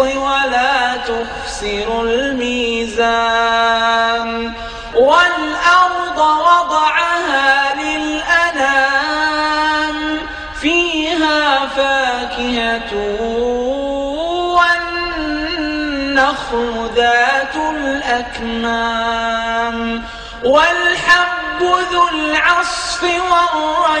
ولا تخسروا الميزان. والأرض وضعها للأنام فيها فاكهة والنخل ذات الأكمام. والحب ذو العصف والريحان.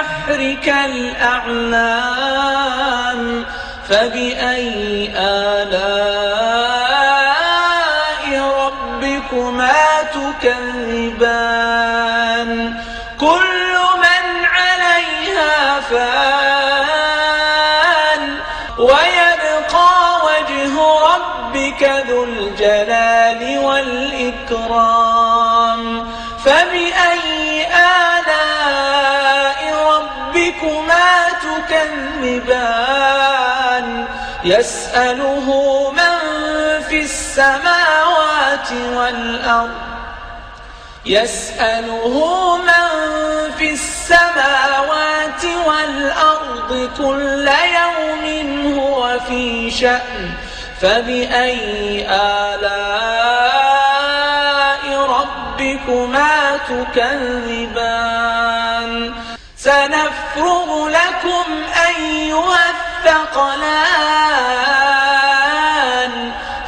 البحر كالأعلام فبأي آلاء تكذبان يسأله من في السماوات والأرض يسأله من في السماوات والأرض كل يوم هو في شأن فبأي آلاء ربكما تكذبان؟ سنفرغ لكم أيها الثقلان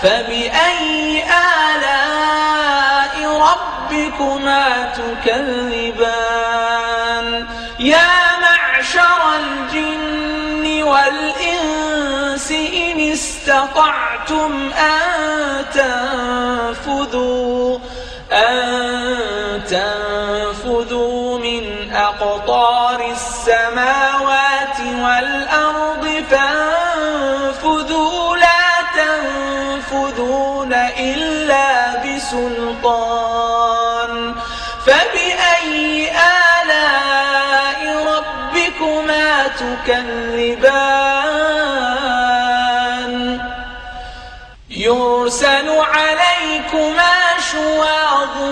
فبأي آلاء ربكما تكذبان؟ يا معشر الجن والإنس إن استطعتم أن تنفذوا أن تنفذوا أقطار السماوات والأرض فانفذوا لا تنفذون إلا بسلطان. فبأي آلاء ربكما تكذبان؟ يرسل عليكما شواظ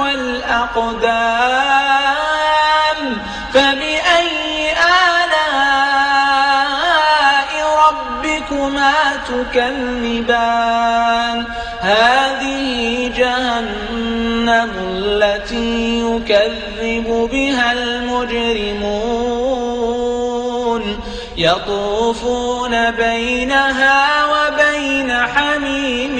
والأقدام فبأي آلاء ربكما تكذبان؟ هذه جهنم التي يكذب بها المجرمون. يطوفون بينها وبين حميم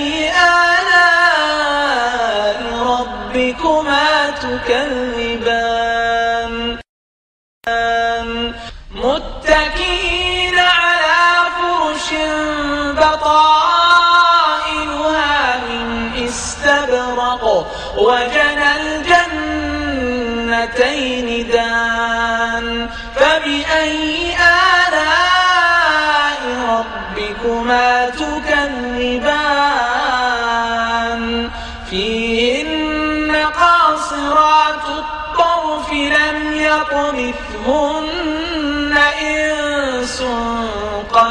الجنتين دان فبأي آلاء ربكما تكذبان؟ فيهن قاصرات الطرف لم يطمثهن إنس قبلهم